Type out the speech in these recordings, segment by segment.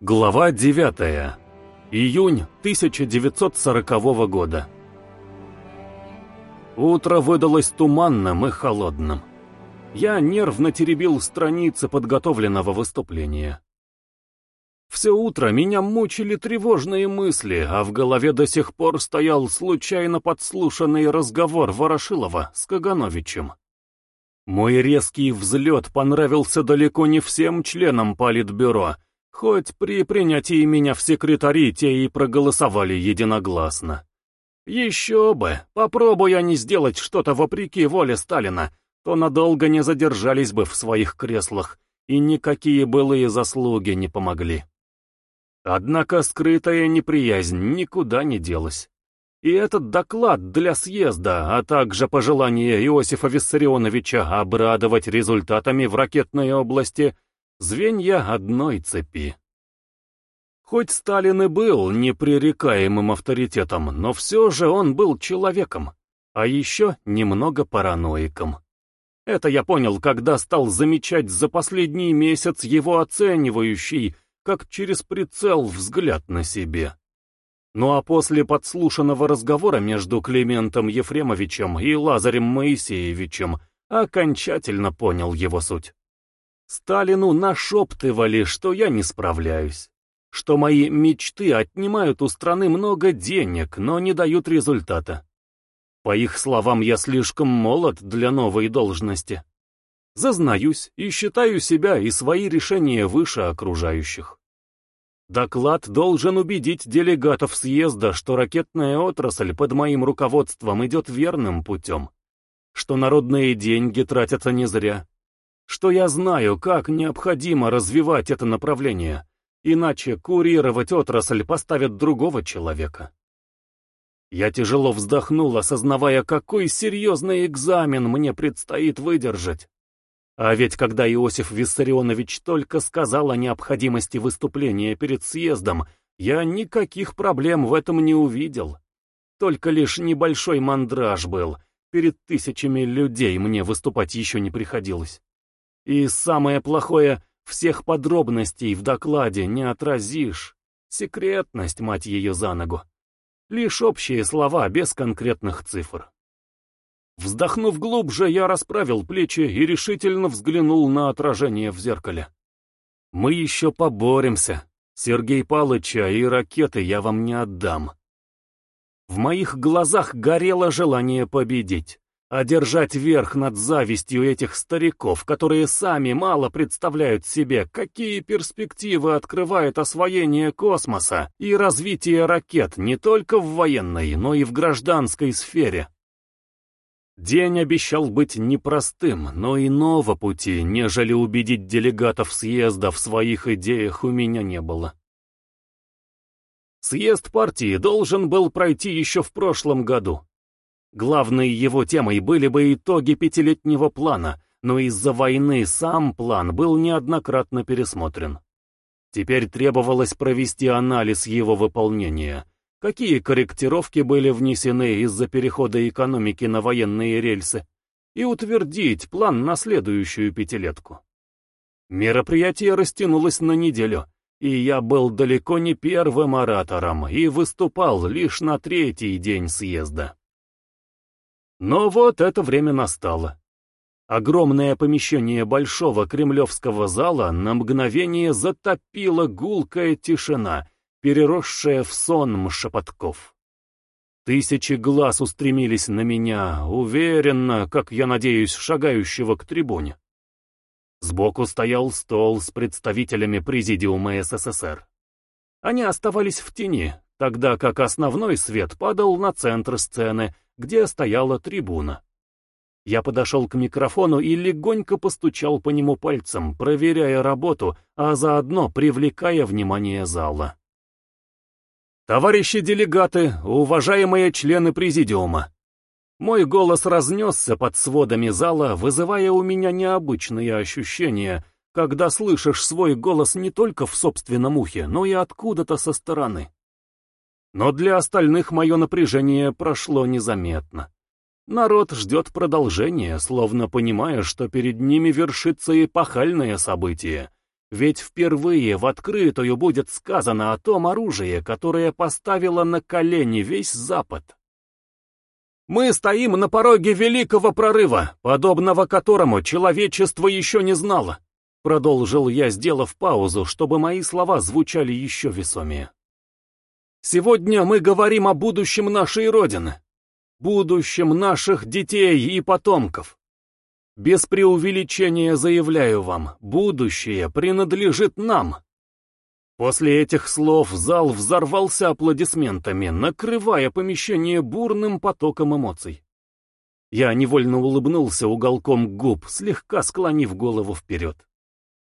Глава 9. Июнь 1940 года. Утро выдалось туманным и холодным. Я нервно теребил страницы подготовленного выступления. Все утро меня мучили тревожные мысли, а в голове до сих пор стоял случайно подслушанный разговор Ворошилова с Кагановичем. Мой резкий взлет понравился далеко не всем членам Политбюро, хоть при принятии меня в секретари те и проголосовали единогласно. Еще бы, попробуй они сделать что-то вопреки воле Сталина, то надолго не задержались бы в своих креслах, и никакие былые заслуги не помогли. Однако скрытая неприязнь никуда не делась. И этот доклад для съезда, а также пожелание Иосифа Виссарионовича обрадовать результатами в ракетной области – звенья одной цепи. Хоть Сталин и был непререкаемым авторитетом, но все же он был человеком, а еще немного параноиком. Это я понял, когда стал замечать за последний месяц его оценивающий, как через прицел взгляд на себе. Ну а после подслушанного разговора между Климентом Ефремовичем и Лазарем Моисеевичем окончательно понял его суть. Сталину нашептывали, что я не справляюсь, что мои мечты отнимают у страны много денег, но не дают результата. По их словам, я слишком молод для новой должности. Зазнаюсь и считаю себя и свои решения выше окружающих. Доклад должен убедить делегатов съезда, что ракетная отрасль под моим руководством идет верным путем, что народные деньги тратятся не зря, что я знаю, как необходимо развивать это направление, иначе курировать отрасль поставят другого человека. Я тяжело вздохнул, осознавая, какой серьезный экзамен мне предстоит выдержать. А ведь когда Иосиф Виссарионович только сказал о необходимости выступления перед съездом, я никаких проблем в этом не увидел. Только лишь небольшой мандраж был, перед тысячами людей мне выступать еще не приходилось. И самое плохое, всех подробностей в докладе не отразишь. Секретность, мать ее за ногу. Лишь общие слова без конкретных цифр. Вздохнув глубже, я расправил плечи и решительно взглянул на отражение в зеркале. «Мы еще поборемся. Сергей Палыча и ракеты я вам не отдам». В моих глазах горело желание победить, одержать верх над завистью этих стариков, которые сами мало представляют себе, какие перспективы открывает освоение космоса и развитие ракет не только в военной, но и в гражданской сфере. День обещал быть непростым, но иного пути, нежели убедить делегатов съезда в своих идеях, у меня не было. Съезд партии должен был пройти еще в прошлом году. Главной его темой были бы итоги пятилетнего плана, но из-за войны сам план был неоднократно пересмотрен. Теперь требовалось провести анализ его выполнения — какие корректировки были внесены из-за перехода экономики на военные рельсы, и утвердить план на следующую пятилетку. Мероприятие растянулось на неделю, и я был далеко не первым оратором и выступал лишь на третий день съезда. Но вот это время настало. Огромное помещение большого кремлевского зала на мгновение затопила гулкая тишина переросшая в сон шепотков. Тысячи глаз устремились на меня, уверенно, как я надеюсь, шагающего к трибуне. Сбоку стоял стол с представителями Президиума СССР. Они оставались в тени, тогда как основной свет падал на центр сцены, где стояла трибуна. Я подошел к микрофону и легонько постучал по нему пальцем, проверяя работу, а заодно привлекая внимание зала. «Товарищи делегаты, уважаемые члены президиума!» Мой голос разнесся под сводами зала, вызывая у меня необычные ощущения, когда слышишь свой голос не только в собственном ухе, но и откуда-то со стороны. Но для остальных мое напряжение прошло незаметно. Народ ждет продолжения, словно понимая, что перед ними вершится эпохальное событие, Ведь впервые в открытую будет сказано о том оружии, которое поставило на колени весь Запад. Мы стоим на пороге великого прорыва, подобного которому человечество еще не знало. Продолжил я, сделав паузу, чтобы мои слова звучали еще весомее. Сегодня мы говорим о будущем нашей Родины, будущем наших детей и потомков. Без преувеличения заявляю вам, будущее принадлежит нам. После этих слов зал взорвался аплодисментами, накрывая помещение бурным потоком эмоций. Я невольно улыбнулся уголком губ, слегка склонив голову вперед.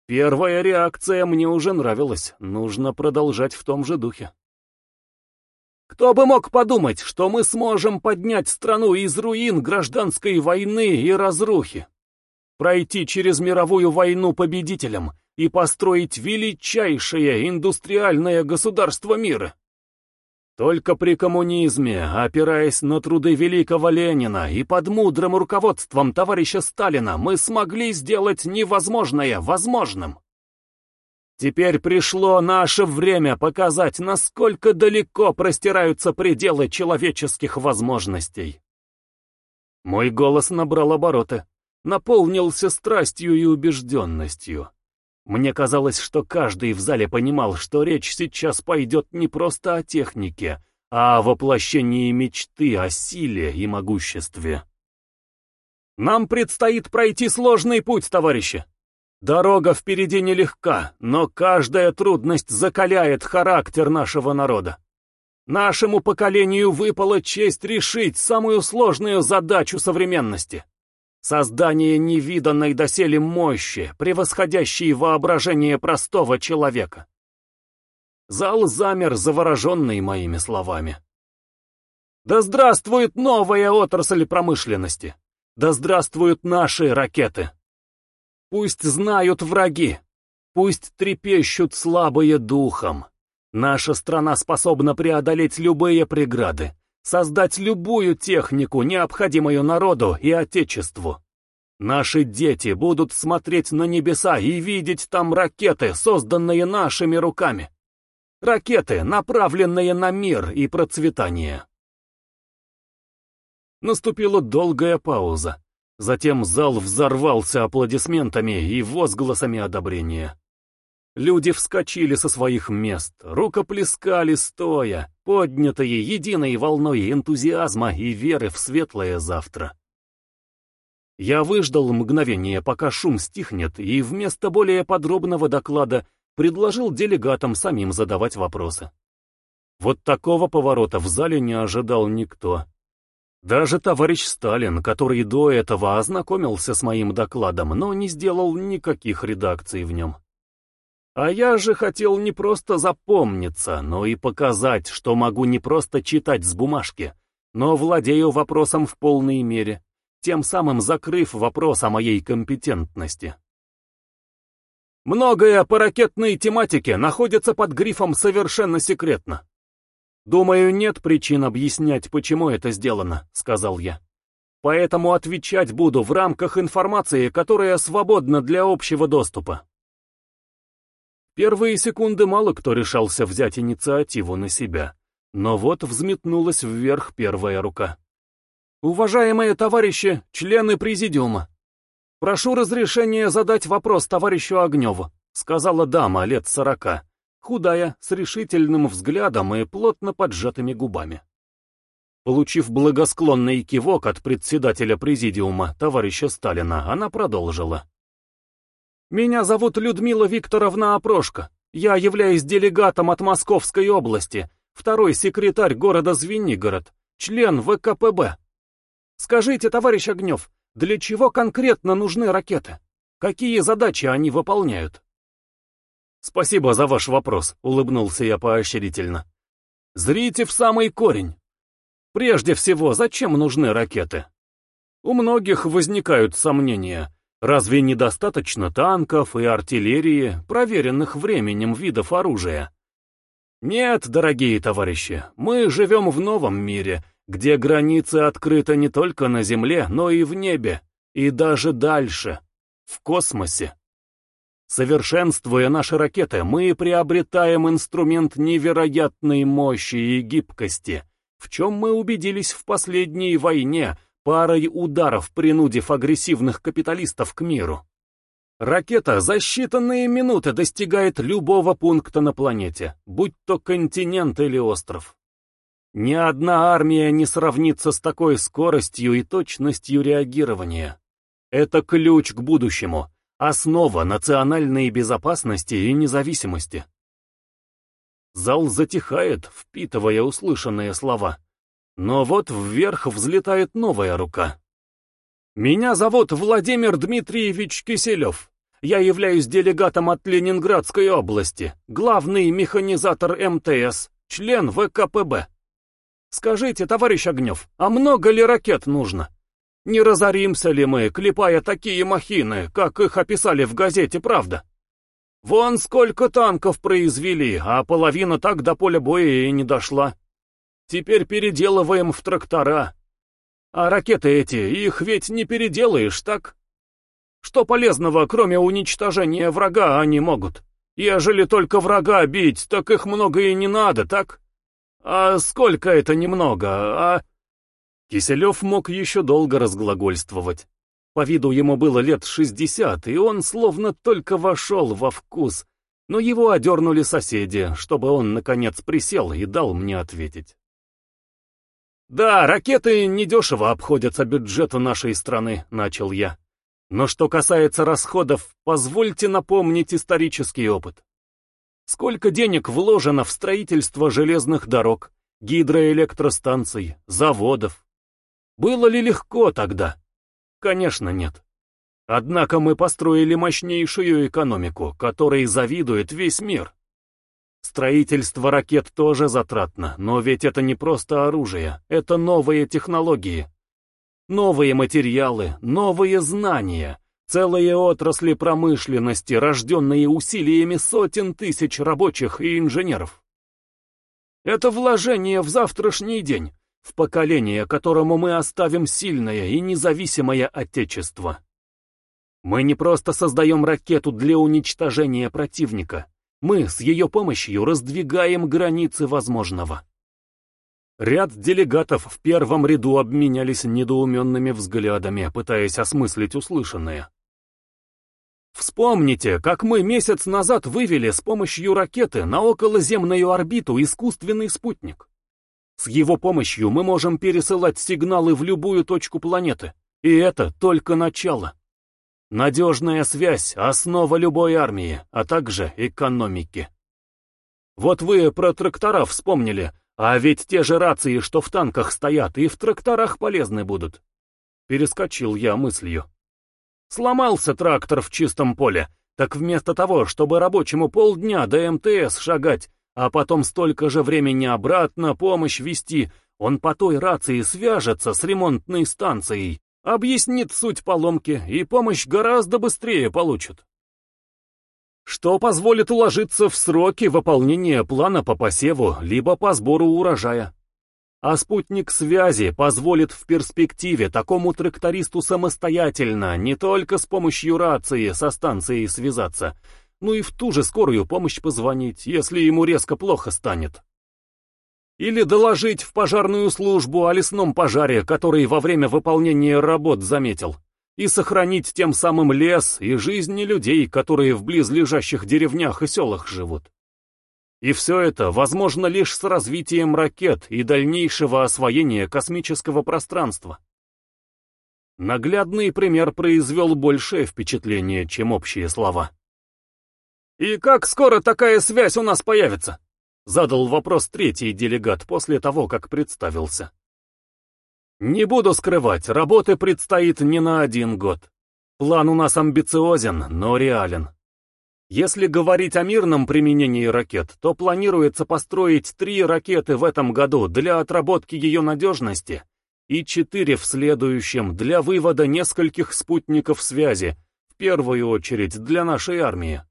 Первая реакция мне уже нравилась, нужно продолжать в том же духе. Кто бы мог подумать, что мы сможем поднять страну из руин гражданской войны и разрухи, пройти через мировую войну победителем и построить величайшее индустриальное государство мира. Только при коммунизме, опираясь на труды великого Ленина и под мудрым руководством товарища Сталина, мы смогли сделать невозможное возможным. Теперь пришло наше время показать, насколько далеко простираются пределы человеческих возможностей. Мой голос набрал обороты, наполнился страстью и убежденностью. Мне казалось, что каждый в зале понимал, что речь сейчас пойдет не просто о технике, а о воплощении мечты о силе и могуществе. Нам предстоит пройти сложный путь, товарищи. Дорога впереди нелегка, но каждая трудность закаляет характер нашего народа. Нашему поколению выпала честь решить самую сложную задачу современности. Создание невиданной доселе мощи, превосходящей воображение простого человека. Зал замер, завороженный моими словами. Да здравствует новая отрасль промышленности! Да здравствуют наши ракеты! Пусть знают враги, пусть трепещут слабые духом. Наша страна способна преодолеть любые преграды, создать любую технику, необходимую народу и отечеству. Наши дети будут смотреть на небеса и видеть там ракеты, созданные нашими руками. Ракеты, направленные на мир и процветание. Наступила долгая пауза. Затем зал взорвался аплодисментами и возгласами одобрения. Люди вскочили со своих мест, рукоплескали стоя, поднятые единой волной энтузиазма и веры в светлое завтра. Я выждал мгновение, пока шум стихнет, и вместо более подробного доклада предложил делегатам самим задавать вопросы. Вот такого поворота в зале не ожидал никто. Даже товарищ Сталин, который до этого ознакомился с моим докладом, но не сделал никаких редакций в нем. А я же хотел не просто запомниться, но и показать, что могу не просто читать с бумажки, но владею вопросом в полной мере, тем самым закрыв вопрос о моей компетентности. Многое по ракетной тематике находится под грифом «совершенно секретно». «Думаю, нет причин объяснять, почему это сделано», — сказал я. «Поэтому отвечать буду в рамках информации, которая свободна для общего доступа». Первые секунды мало кто решался взять инициативу на себя, но вот взметнулась вверх первая рука. «Уважаемые товарищи, члены президиума, прошу разрешения задать вопрос товарищу Огневу», — сказала дама лет сорока худая, с решительным взглядом и плотно поджатыми губами. Получив благосклонный кивок от председателя президиума, товарища Сталина, она продолжила. «Меня зовут Людмила Викторовна Опрошка. Я являюсь делегатом от Московской области, второй секретарь города Звенигород, член ВКПБ. Скажите, товарищ Огнев, для чего конкретно нужны ракеты? Какие задачи они выполняют?» «Спасибо за ваш вопрос», — улыбнулся я поощрительно. «Зрите в самый корень. Прежде всего, зачем нужны ракеты? У многих возникают сомнения. Разве недостаточно танков и артиллерии, проверенных временем видов оружия? Нет, дорогие товарищи, мы живем в новом мире, где границы открыты не только на Земле, но и в небе, и даже дальше, в космосе. Совершенствуя наши ракеты, мы приобретаем инструмент невероятной мощи и гибкости, в чем мы убедились в последней войне, парой ударов принудив агрессивных капиталистов к миру. Ракета за считанные минуты достигает любого пункта на планете, будь то континент или остров. Ни одна армия не сравнится с такой скоростью и точностью реагирования. Это ключ к будущему, основа национальной безопасности и независимости. Зал затихает, впитывая услышанные слова. Но вот вверх взлетает новая рука. «Меня зовут Владимир Дмитриевич Киселев. Я являюсь делегатом от Ленинградской области, главный механизатор МТС, член ВКПБ. Скажите, товарищ Огнев, а много ли ракет нужно? Не разоримся ли мы, клепая такие махины, как их описали в газете «Правда»? Вон сколько танков произвели, а половина так до поля боя и не дошла. Теперь переделываем в трактора. А ракеты эти, их ведь не переделаешь, так? Что полезного, кроме уничтожения врага, они могут? Ежели только врага бить, так их много и не надо, так? «А сколько это немного, а...» Киселев мог еще долго разглагольствовать. По виду ему было лет шестьдесят, и он словно только вошел во вкус, но его одернули соседи, чтобы он, наконец, присел и дал мне ответить. «Да, ракеты недешево обходятся бюджету нашей страны», — начал я. «Но что касается расходов, позвольте напомнить исторический опыт. Сколько денег вложено в строительство железных дорог, гидроэлектростанций, заводов? Было ли легко тогда? Конечно, нет. Однако мы построили мощнейшую экономику, которой завидует весь мир. Строительство ракет тоже затратно, но ведь это не просто оружие, это новые технологии. Новые материалы, новые знания, Целые отрасли промышленности, рожденные усилиями сотен тысяч рабочих и инженеров. Это вложение в завтрашний день, в поколение, которому мы оставим сильное и независимое Отечество. Мы не просто создаем ракету для уничтожения противника, мы с ее помощью раздвигаем границы возможного. Ряд делегатов в первом ряду обменялись недоуменными взглядами, пытаясь осмыслить услышанное. Вспомните, как мы месяц назад вывели с помощью ракеты на околоземную орбиту искусственный спутник. С его помощью мы можем пересылать сигналы в любую точку планеты, и это только начало. Надежная связь – основа любой армии, а также экономики. Вот вы про трактора вспомнили, а ведь те же рации, что в танках стоят, и в тракторах полезны будут. Перескочил я мыслью. Сломался трактор в чистом поле, так вместо того, чтобы рабочему полдня до МТС шагать, а потом столько же времени обратно помощь вести, он по той рации свяжется с ремонтной станцией, объяснит суть поломки и помощь гораздо быстрее получит. Что позволит уложиться в сроки выполнения плана по посеву, либо по сбору урожая. А спутник связи позволит в перспективе такому трактористу самостоятельно не только с помощью рации со станцией связаться, но и в ту же скорую помощь позвонить, если ему резко плохо станет. Или доложить в пожарную службу о лесном пожаре, который во время выполнения работ заметил, и сохранить тем самым лес и жизни людей, которые в близлежащих деревнях и селах живут. И все это возможно лишь с развитием ракет и дальнейшего освоения космического пространства. Наглядный пример произвел большее впечатление, чем общие слова. «И как скоро такая связь у нас появится?» Задал вопрос третий делегат после того, как представился. «Не буду скрывать, работы предстоит не на один год. План у нас амбициозен, но реален. Если говорить о мирном применении ракет, то планируется построить три ракеты в этом году для отработки ее надежности и четыре в следующем для вывода нескольких спутников связи, в первую очередь для нашей армии.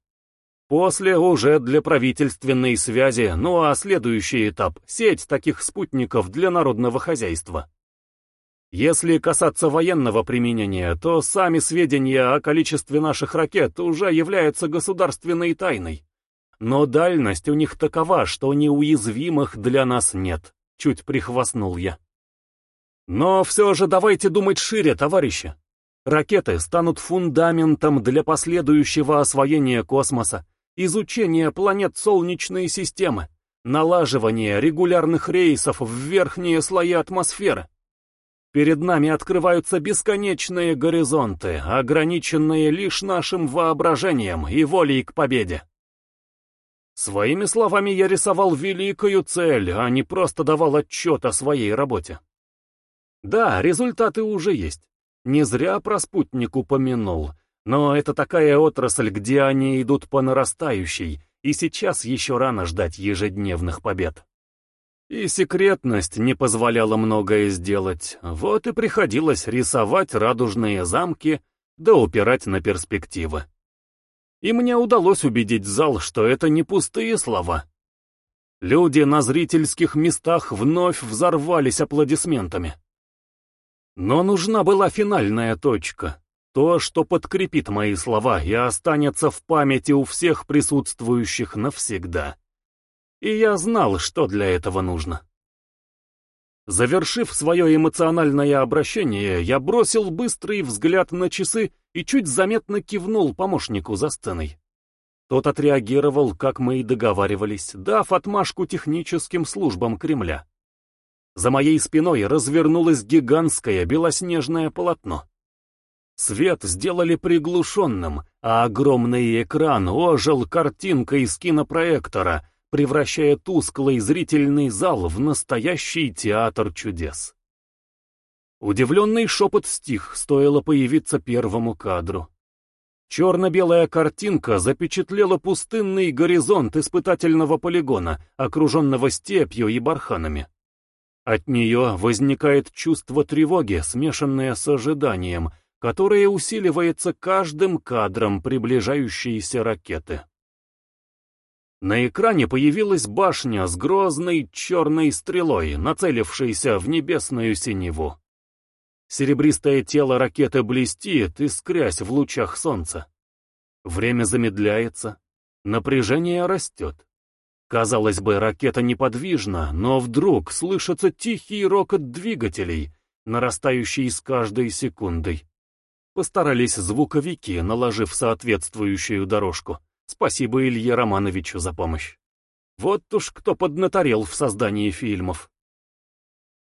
После уже для правительственной связи, ну а следующий этап – сеть таких спутников для народного хозяйства. Если касаться военного применения, то сами сведения о количестве наших ракет уже являются государственной тайной. Но дальность у них такова, что неуязвимых для нас нет, чуть прихвастнул я. Но все же давайте думать шире, товарищи. Ракеты станут фундаментом для последующего освоения космоса, изучения планет Солнечной системы, налаживания регулярных рейсов в верхние слои атмосферы. Перед нами открываются бесконечные горизонты, ограниченные лишь нашим воображением и волей к победе. Своими словами я рисовал великую цель, а не просто давал отчет о своей работе. Да, результаты уже есть. Не зря про спутник упомянул, но это такая отрасль, где они идут по нарастающей, и сейчас еще рано ждать ежедневных побед. И секретность не позволяла многое сделать, вот и приходилось рисовать радужные замки, да упирать на перспективы. И мне удалось убедить зал, что это не пустые слова. Люди на зрительских местах вновь взорвались аплодисментами. Но нужна была финальная точка, то, что подкрепит мои слова и останется в памяти у всех присутствующих навсегда и я знал, что для этого нужно. Завершив свое эмоциональное обращение, я бросил быстрый взгляд на часы и чуть заметно кивнул помощнику за сценой. Тот отреагировал, как мы и договаривались, дав отмашку техническим службам Кремля. За моей спиной развернулось гигантское белоснежное полотно. Свет сделали приглушенным, а огромный экран ожил картинкой из кинопроектора, превращая тусклый зрительный зал в настоящий театр чудес. Удивленный шепот стих, стоило появиться первому кадру. Черно-белая картинка запечатлела пустынный горизонт испытательного полигона, окруженного степью и барханами. От нее возникает чувство тревоги, смешанное с ожиданием, которое усиливается каждым кадром приближающейся ракеты. На экране появилась башня с грозной черной стрелой, нацелившейся в небесную синеву. Серебристое тело ракеты блестит, искрясь в лучах солнца. Время замедляется, напряжение растет. Казалось бы, ракета неподвижна, но вдруг слышится тихий рокот двигателей, нарастающий с каждой секундой. Постарались звуковики, наложив соответствующую дорожку. Спасибо Илье Романовичу за помощь. Вот уж кто поднаторел в создании фильмов.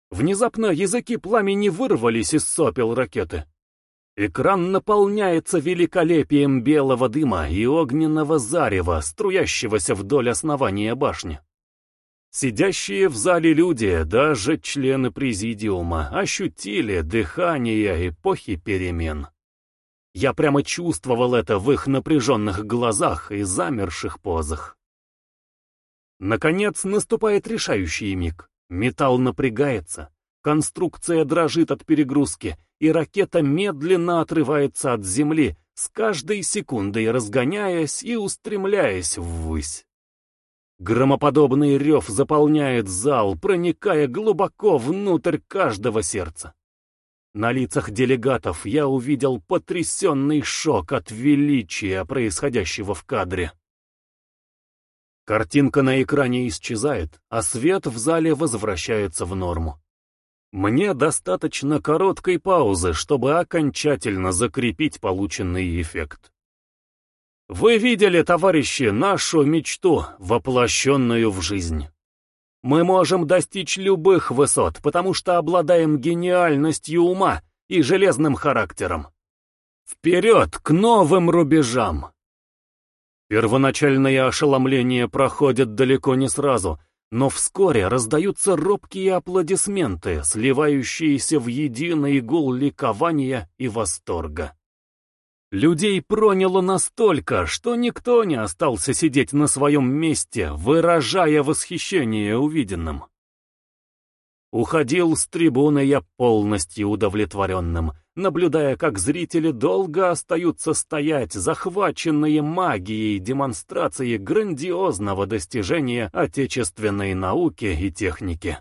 Внезапно языки пламени вырвались из сопел ракеты. Экран наполняется великолепием белого дыма и огненного зарева, струящегося вдоль основания башни. Сидящие в зале люди, даже члены президиума, ощутили дыхание эпохи перемен. Я прямо чувствовал это в их напряженных глазах и замерших позах. Наконец наступает решающий миг. Металл напрягается, конструкция дрожит от перегрузки, и ракета медленно отрывается от земли, с каждой секундой разгоняясь и устремляясь ввысь. Громоподобный рев заполняет зал, проникая глубоко внутрь каждого сердца. На лицах делегатов я увидел потрясенный шок от величия происходящего в кадре. Картинка на экране исчезает, а свет в зале возвращается в норму. Мне достаточно короткой паузы, чтобы окончательно закрепить полученный эффект. Вы видели, товарищи, нашу мечту, воплощенную в жизнь. Мы можем достичь любых высот, потому что обладаем гениальностью ума и железным характером. Вперед, к новым рубежам! Первоначальное ошеломление проходит далеко не сразу, но вскоре раздаются робкие аплодисменты, сливающиеся в единый гул ликования и восторга. Людей проняло настолько, что никто не остался сидеть на своем месте, выражая восхищение увиденным. Уходил с трибуны я полностью удовлетворенным, наблюдая, как зрители долго остаются стоять, захваченные магией демонстрации грандиозного достижения отечественной науки и техники.